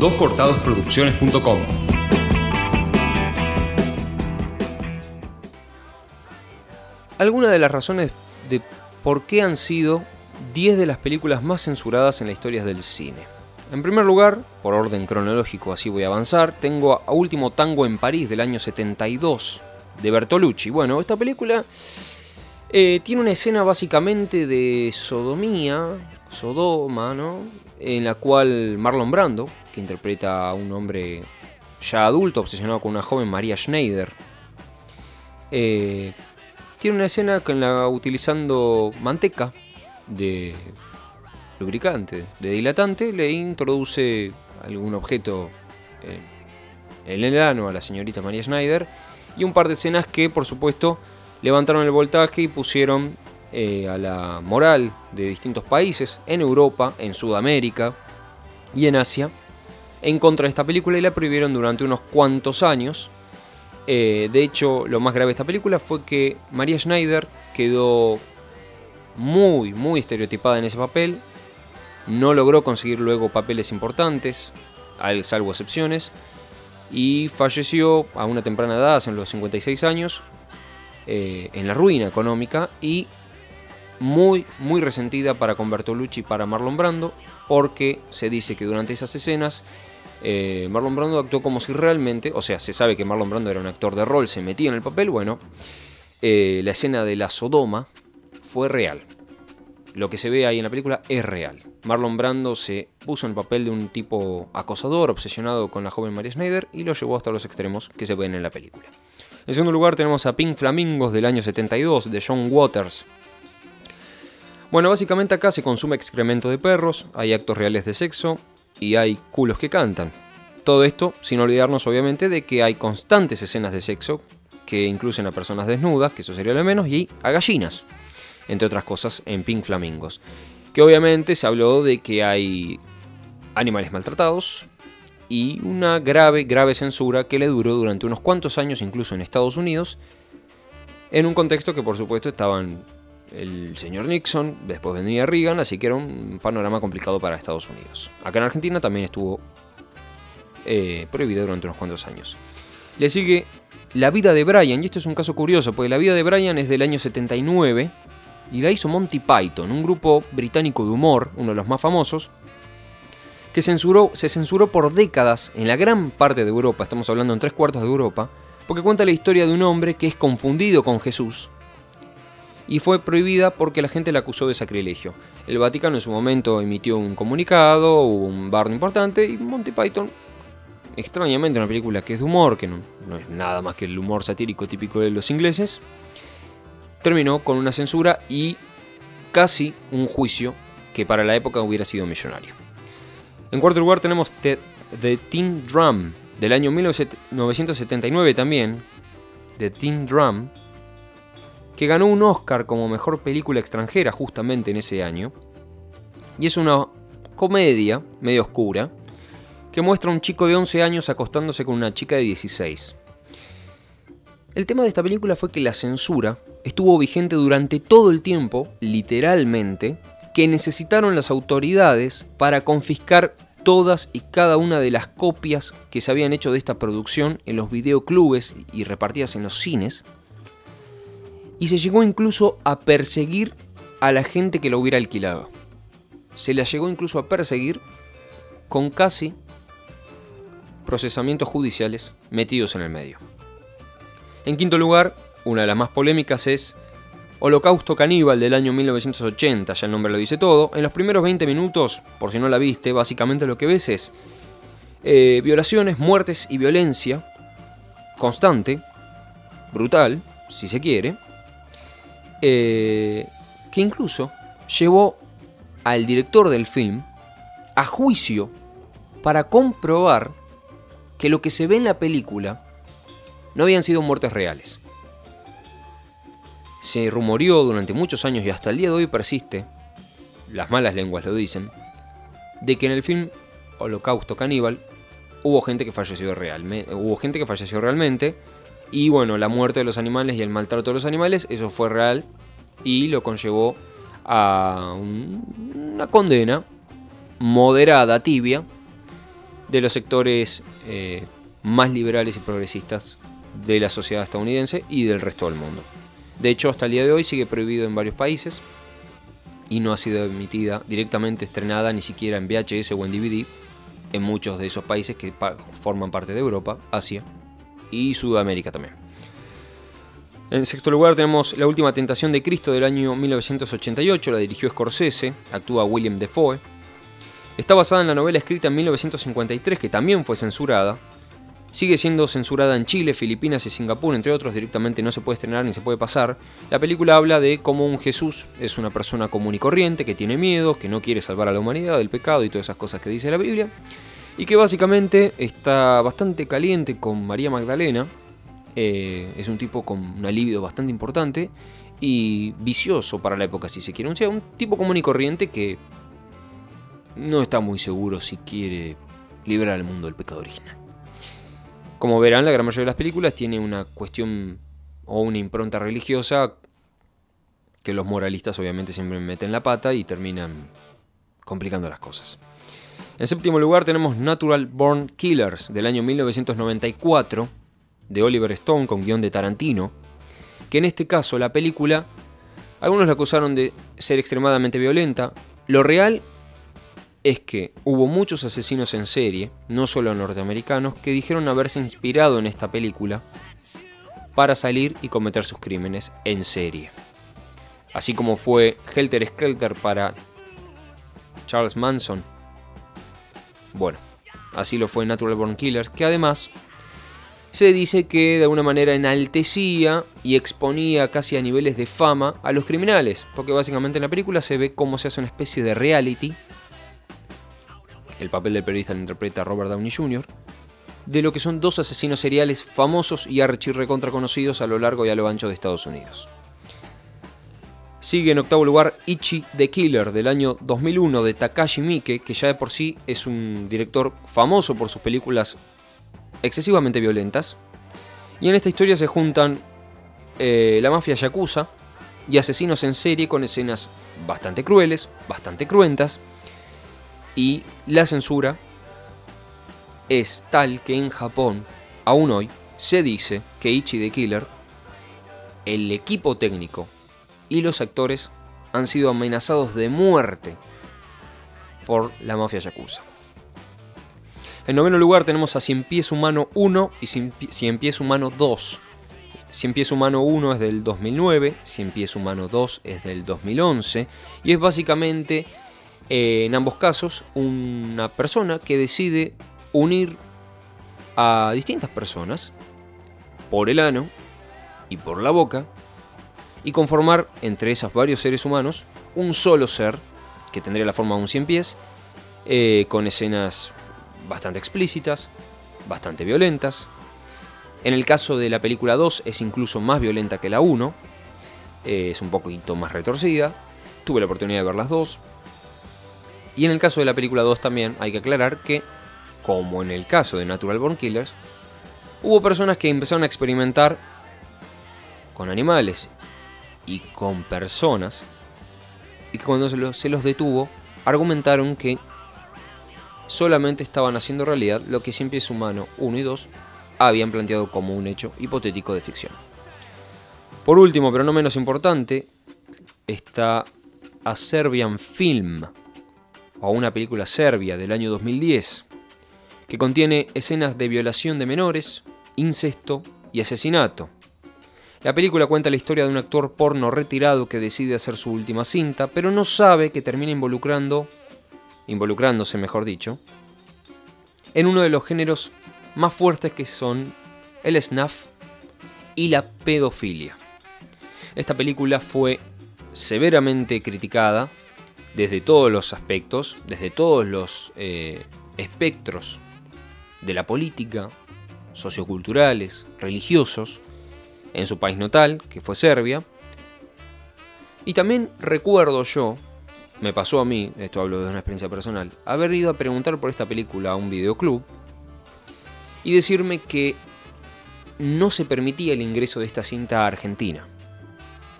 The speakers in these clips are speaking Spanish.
doscortadosproducciones.com. Algunas de las razones de por qué han sido 10 de las películas más censuradas en la historia del cine. En primer lugar, por orden cronológico, así voy a avanzar, tengo a Último Tango en París del año 72 de Bertolucci. Bueno, esta película eh, tiene una escena básicamente de sodomía, Sodoma, ¿no? En la cual Marlon Brando, que interpreta a un hombre ya adulto obsesionado con una joven María Schneider, eh, tiene una escena con la utilizando manteca de lubricante, de dilatante, le introduce algún objeto en el ano a la señorita María Schneider y un par de escenas que por supuesto levantaron el voltaje y pusieron eh, a la moral de distintos países en Europa, en Sudamérica y en Asia en contra de esta película y la prohibieron durante unos cuantos años eh, de hecho, lo más grave de esta película fue que María Schneider quedó muy, muy estereotipada en ese papel. No logró conseguir luego papeles importantes, salvo excepciones. Y falleció a una temprana edad, en los 56 años, eh, en la ruina económica y muy, muy resentida para con Bertolucci y para Marlon Brando, porque se dice que durante esas escenas eh, Marlon Brando actuó como si realmente, o sea, se sabe que Marlon Brando era un actor de rol, se metía en el papel, bueno, eh, la escena de la Sodoma fue real. Lo que se ve ahí en la película es real. Marlon Brando se puso en el papel de un tipo acosador, obsesionado con la joven María Schneider y lo llevó hasta los extremos que se ven en la película. En segundo lugar tenemos a Pink Flamingos del año 72 de John Waters. Bueno, básicamente acá se consume excremento de perros, hay actos reales de sexo, y hay culos que cantan. Todo esto sin olvidarnos obviamente de que hay constantes escenas de sexo que incluyen a personas desnudas, que eso sería lo menos, y a gallinas, entre otras cosas, en Pink Flamingos. Que obviamente se habló de que hay animales maltratados y una grave, grave censura que le duró durante unos cuantos años, incluso en Estados Unidos, en un contexto que por supuesto estaban el señor Nixon, después venía Reagan, así que era un panorama complicado para Estados Unidos. Acá en Argentina también estuvo eh, prohibido durante unos cuantos años. Le sigue La vida de Brian, y esto es un caso curioso, porque La vida de Brian es del año 79 y la hizo Monty Python, un grupo británico de humor, uno de los más famosos, que censuró, se censuró por décadas en la gran parte de Europa, estamos hablando en tres cuartos de Europa, porque cuenta la historia de un hombre que es confundido con Jesús y fue prohibida porque la gente la acusó de sacrilegio. El Vaticano en su momento emitió un comunicado, hubo un bardo importante y Monty Python, extrañamente una película que es de humor, que no, es nada más que el humor satírico típico de los ingleses, terminó con una censura y casi un juicio que para la época hubiera sido millonario. En cuarto lugar tenemos The, The Teen Drum del año 1979 también, The Teen Drum, que ganó un Oscar como mejor película extranjera justamente en ese año. Y es una comedia medio oscura que muestra a un chico de 11 años acostándose con una chica de 16. El tema de esta película fue que la censura estuvo vigente durante todo el tiempo, literalmente, que necesitaron las autoridades para confiscar todas y cada una de las copias que se habían hecho de esta producción en los videoclubes y repartidas en los cines y se llegó incluso a perseguir a la gente que lo hubiera alquilado. Se la llegó incluso a perseguir con casi procesamientos judiciales metidos en el medio. En quinto lugar, una de las más polémicas es Holocausto Caníbal del año 1980, ya el nombre lo dice todo. En los primeros 20 minutos, por si no la viste, básicamente lo que ves es eh, violaciones, muertes y violencia constante, brutal, si se quiere, eh, que incluso llevó al director del film a juicio para comprobar que lo que se ve en la película no habían sido muertes reales. Se rumoreó durante muchos años y hasta el día de hoy persiste, las malas lenguas lo dicen, de que en el film Holocausto Caníbal hubo gente que falleció realmente, hubo gente que falleció realmente y bueno, la muerte de los animales y el maltrato de los animales, eso fue real y lo conllevó a una condena moderada, tibia, de los sectores eh, más liberales y progresistas de la sociedad estadounidense y del resto del mundo. De hecho, hasta el día de hoy sigue prohibido en varios países y no ha sido emitida directamente estrenada ni siquiera en VHS o en DVD en muchos de esos países que forman parte de Europa, Asia y Sudamérica también. En sexto lugar tenemos La Última Tentación de Cristo del año 1988, la dirigió Scorsese, actúa William Defoe. Está basada en la novela escrita en 1953 que también fue censurada. Sigue siendo censurada en Chile, Filipinas y Singapur, entre otros, directamente no se puede estrenar ni se puede pasar. La película habla de cómo un Jesús es una persona común y corriente, que tiene miedo, que no quiere salvar a la humanidad del pecado y todas esas cosas que dice la Biblia. Y que básicamente está bastante caliente con María Magdalena, eh, es un tipo con una libido bastante importante y vicioso para la época, si se quiere. Un tipo común y corriente que no está muy seguro si quiere liberar al mundo del pecado original. Como verán, la gran mayoría de las películas tiene una cuestión o una impronta religiosa que los moralistas obviamente siempre meten la pata y terminan complicando las cosas. En séptimo lugar tenemos Natural Born Killers del año 1994 de Oliver Stone con guion de Tarantino, que en este caso la película, algunos la acusaron de ser extremadamente violenta. Lo real es que hubo muchos asesinos en serie, no solo norteamericanos, que dijeron haberse inspirado en esta película para salir y cometer sus crímenes en serie. Así como fue Helter Skelter para Charles Manson. Bueno, así lo fue Natural Born Killers, que además se dice que de alguna manera enaltecía y exponía casi a niveles de fama a los criminales, porque básicamente en la película se ve cómo se hace una especie de reality, el papel del periodista lo interpreta Robert Downey Jr., de lo que son dos asesinos seriales famosos y archi recontra conocidos a lo largo y a lo ancho de Estados Unidos. Sigue en octavo lugar Ichi the Killer del año 2001 de Takashi Miike, que ya de por sí es un director famoso por sus películas excesivamente violentas. Y en esta historia se juntan eh, la mafia yakuza y asesinos en serie con escenas bastante crueles, bastante cruentas. Y la censura es tal que en Japón, aún hoy, se dice que Ichi the Killer, el equipo técnico y los actores han sido amenazados de muerte por la mafia yakuza. En noveno lugar tenemos a Cien Pies Humano 1 y Cien Pies Humano 2. Cien Pies Humano 1 es del 2009, Cien Pies Humano 2 es del 2011 y es básicamente eh, en ambos casos una persona que decide unir a distintas personas por el ano y por la boca y conformar entre esos varios seres humanos un solo ser que tendría la forma de un cien pies eh, con escenas bastante explícitas, bastante violentas. En el caso de la película 2 es incluso más violenta que la 1, eh, es un poquito más retorcida. Tuve la oportunidad de ver las dos. Y en el caso de la película 2 también hay que aclarar que, como en el caso de Natural Born Killers, hubo personas que empezaron a experimentar con animales y con personas y que cuando se los, detuvo argumentaron que solamente estaban haciendo realidad lo que Siempre es Humano 1 y 2 habían planteado como un hecho hipotético de ficción. Por último, pero no menos importante, está A Serbian Film, o una película serbia del año 2010, que contiene escenas de violación de menores, incesto y asesinato. La película cuenta la historia de un actor porno retirado que decide hacer su última cinta, pero no sabe que termina involucrando involucrándose mejor dicho, en uno de los géneros más fuertes que son el snuff y la pedofilia. Esta película fue severamente criticada desde todos los aspectos, desde todos los eh, espectros de la política, socioculturales, religiosos, en su país natal, que fue Serbia. Y también recuerdo yo, me pasó a mí, esto hablo de una experiencia personal, haber ido a preguntar por esta película a un videoclub y decirme que no se permitía el ingreso de esta cinta a Argentina.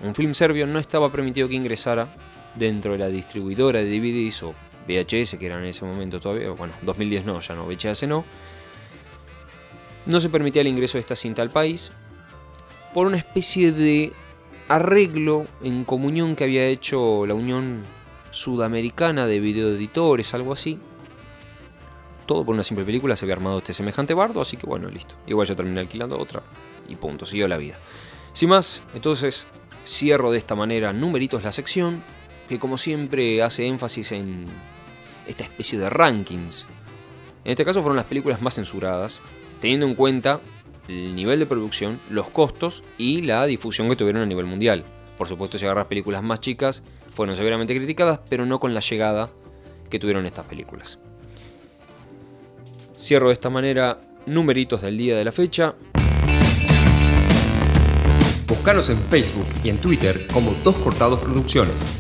Un film serbio no estaba permitido que ingresara dentro de la distribuidora de DVDs o VHS, que eran en ese momento todavía, bueno, 2010 no, ya no, VHS no. No se permitía el ingreso de esta cinta al país por una especie de arreglo en comunión que había hecho la Unión Sudamericana de Videoeditores, algo así. Todo por una simple película se había armado este semejante bardo, así que bueno, listo. Igual yo terminé alquilando otra y punto, siguió la vida. Sin más, entonces cierro de esta manera numeritos la sección, que como siempre hace énfasis en esta especie de rankings. En este caso fueron las películas más censuradas, teniendo en cuenta el nivel de producción, los costos y la difusión que tuvieron a nivel mundial. Por supuesto, si agarras películas más chicas, fueron severamente criticadas, pero no con la llegada que tuvieron estas películas. Cierro de esta manera numeritos del día de la fecha. Búscanos en Facebook y en Twitter como Dos Cortados Producciones.